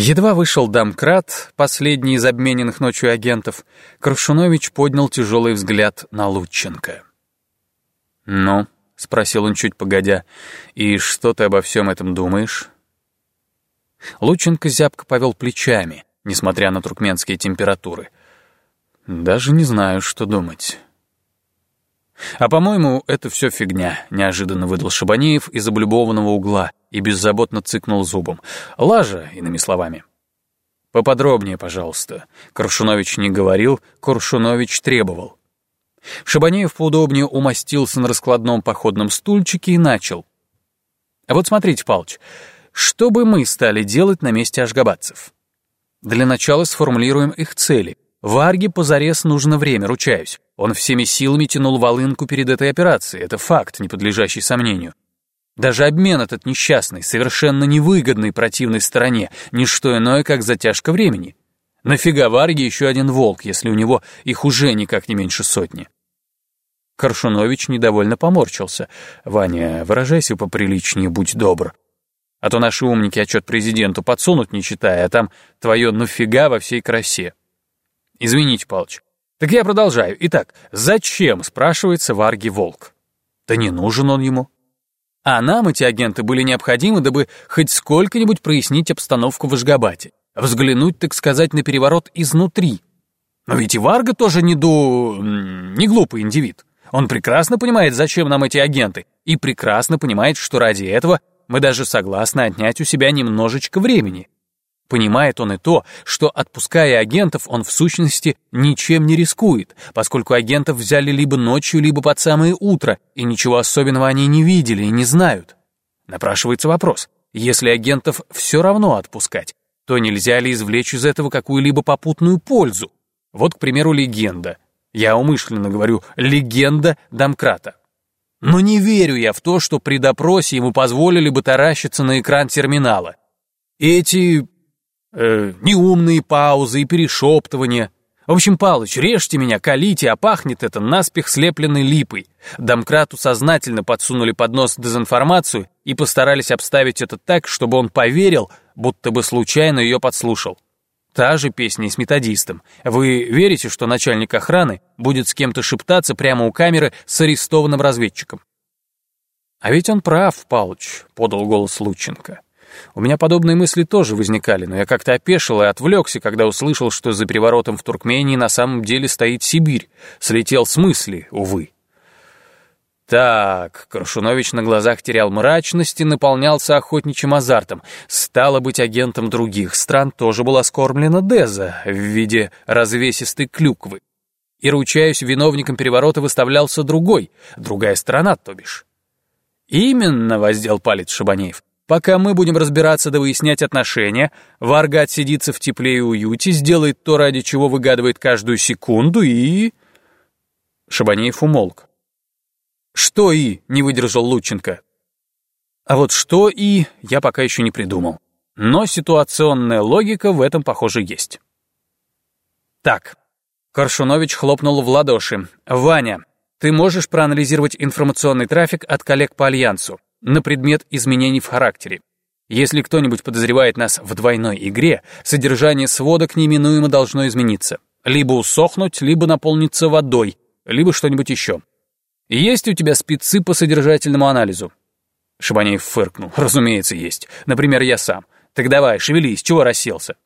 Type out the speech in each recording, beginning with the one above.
Едва вышел Дамкрат, последний из обмененных ночью агентов, Крушунович поднял тяжелый взгляд на Лученко. «Ну?» — спросил он чуть погодя. «И что ты обо всем этом думаешь?» Лученко зябко повел плечами, несмотря на туркменские температуры. «Даже не знаю, что думать». «А по-моему, это все фигня», — неожиданно выдал Шабанеев из облюбованного угла и беззаботно цыкнул зубом. «Лажа, иными словами». «Поподробнее, пожалуйста». Коршунович не говорил, Коршунович требовал. Шабанеев поудобнее умостился на раскладном походном стульчике и начал. «А вот смотрите, Палыч, что бы мы стали делать на месте ашгабадцев? Для начала сформулируем их цели. Варге позарез нужно время, ручаюсь. Он всеми силами тянул волынку перед этой операцией, это факт, не подлежащий сомнению. Даже обмен этот несчастный, совершенно невыгодный противной стороне, не что иное, как затяжка времени. Нафига Варге еще один волк, если у него их уже никак не меньше сотни? Коршунович недовольно поморщился. «Ваня, выражайся поприличнее, будь добр. А то наши умники отчет президенту подсунут, не читая, а там твое «нафига» во всей красе». Извините, Палыч. Так я продолжаю. Итак, зачем, спрашивается Варги Волк? Да не нужен он ему. А нам эти агенты были необходимы, дабы хоть сколько-нибудь прояснить обстановку в Ашгабате. Взглянуть, так сказать, на переворот изнутри. Но ведь и Варга тоже не ду... не глупый индивид. Он прекрасно понимает, зачем нам эти агенты, и прекрасно понимает, что ради этого мы даже согласны отнять у себя немножечко времени. Понимает он и то, что, отпуская агентов, он в сущности ничем не рискует, поскольку агентов взяли либо ночью, либо под самое утро, и ничего особенного они не видели и не знают. Напрашивается вопрос, если агентов все равно отпускать, то нельзя ли извлечь из этого какую-либо попутную пользу? Вот, к примеру, легенда. Я умышленно говорю «легенда Домкрата». Но не верю я в то, что при допросе ему позволили бы таращиться на экран терминала. Эти э, неумные паузы и перешептывания. В общем, Палыч, режьте меня, колите, а пахнет это наспех слепленной липой. Домкрату сознательно подсунули под нос дезинформацию и постарались обставить это так, чтобы он поверил, будто бы случайно ее подслушал. Та же песня с методистом. Вы верите, что начальник охраны будет с кем-то шептаться прямо у камеры с арестованным разведчиком? А ведь он прав, Палыч, подал голос Лученко. У меня подобные мысли тоже возникали, но я как-то опешил и отвлекся, когда услышал, что за переворотом в Туркмении на самом деле стоит Сибирь. Слетел с мысли, увы. Так, Крушунович на глазах терял мрачность и наполнялся охотничьим азартом. Стало быть, агентом других стран тоже была скормлена Деза в виде развесистой клюквы. И, ручаюсь, виновником переворота выставлялся другой, другая сторона, то бишь. «Именно», — воздел палец Шабанеев. Пока мы будем разбираться да выяснять отношения, Варга отсидится в тепле и уюте, сделает то, ради чего выгадывает каждую секунду, и...» Шабанеев умолк. «Что и?» — не выдержал Лученко. А вот что и я пока еще не придумал. Но ситуационная логика в этом, похоже, есть. Так, Коршунович хлопнул в ладоши. «Ваня, ты можешь проанализировать информационный трафик от коллег по Альянсу на предмет изменений в характере. Если кто-нибудь подозревает нас в двойной игре, содержание сводок неминуемо должно измениться. Либо усохнуть, либо наполниться водой, либо что-нибудь еще. Есть у тебя спецы по содержательному анализу?» Шабанеев фыркнул. «Разумеется, есть. Например, я сам. Так давай, шевелись, чего расселся?»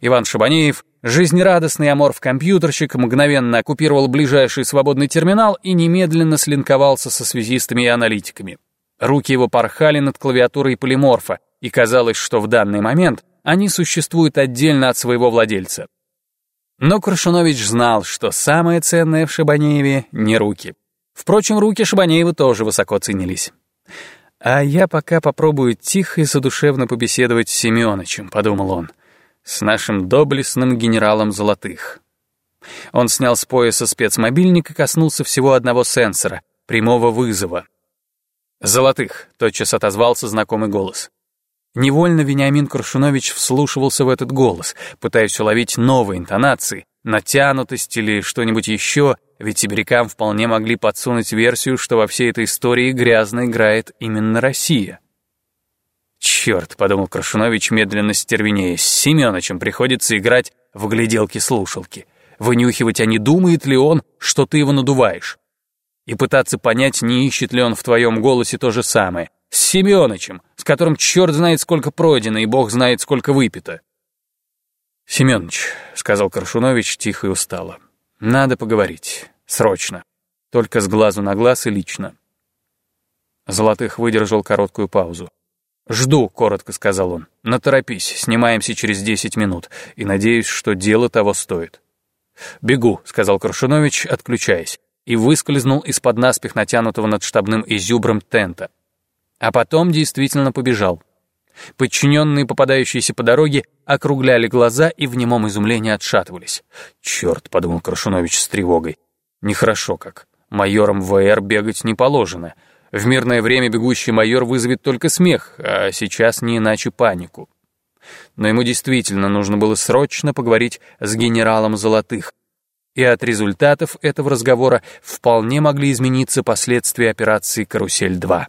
Иван Шабанеев, жизнерадостный аморф-компьютерщик, мгновенно оккупировал ближайший свободный терминал и немедленно слинковался со связистами и аналитиками. Руки его порхали над клавиатурой полиморфа, и казалось, что в данный момент они существуют отдельно от своего владельца. Но Крушунович знал, что самое ценное в Шабанееве — не руки. Впрочем, руки Шабанеева тоже высоко ценились. «А я пока попробую тихо и задушевно побеседовать с Семёнычем», — подумал он, — «с нашим доблестным генералом Золотых». Он снял с пояса спецмобильник и коснулся всего одного сенсора — прямого вызова — «Золотых», — тотчас отозвался знакомый голос. Невольно Вениамин Крушунович вслушивался в этот голос, пытаясь уловить новые интонации, натянутость или что-нибудь еще, ведь сибирякам вполне могли подсунуть версию, что во всей этой истории грязно играет именно Россия. «Черт», — подумал Крашунович, медленно стервенея, «с Семёнычем приходится играть в гляделки-слушалки, вынюхивать, а не думает ли он, что ты его надуваешь, и пытаться понять, не ищет ли он в твоем голосе то же самое, с Семёнычем, с которым черт знает сколько пройдено и бог знает сколько выпито». «Семёныч», — сказал Крашунович тихо и устало, — «надо поговорить, срочно, только с глазу на глаз и лично». Золотых выдержал короткую паузу. «Жду», — коротко сказал он. «Наторопись, снимаемся через десять минут, и надеюсь, что дело того стоит». «Бегу», — сказал Крушунович, отключаясь, и выскользнул из-под наспех натянутого над штабным изюбром тента. А потом действительно побежал. Подчиненные, попадающиеся по дороге, округляли глаза и в немом изумлении отшатывались. «Черт», — подумал Крушунович с тревогой, — «нехорошо как. Майорам ВР бегать не положено». В мирное время бегущий майор вызовет только смех, а сейчас не иначе панику. Но ему действительно нужно было срочно поговорить с генералом Золотых, и от результатов этого разговора вполне могли измениться последствия операции «Карусель-2».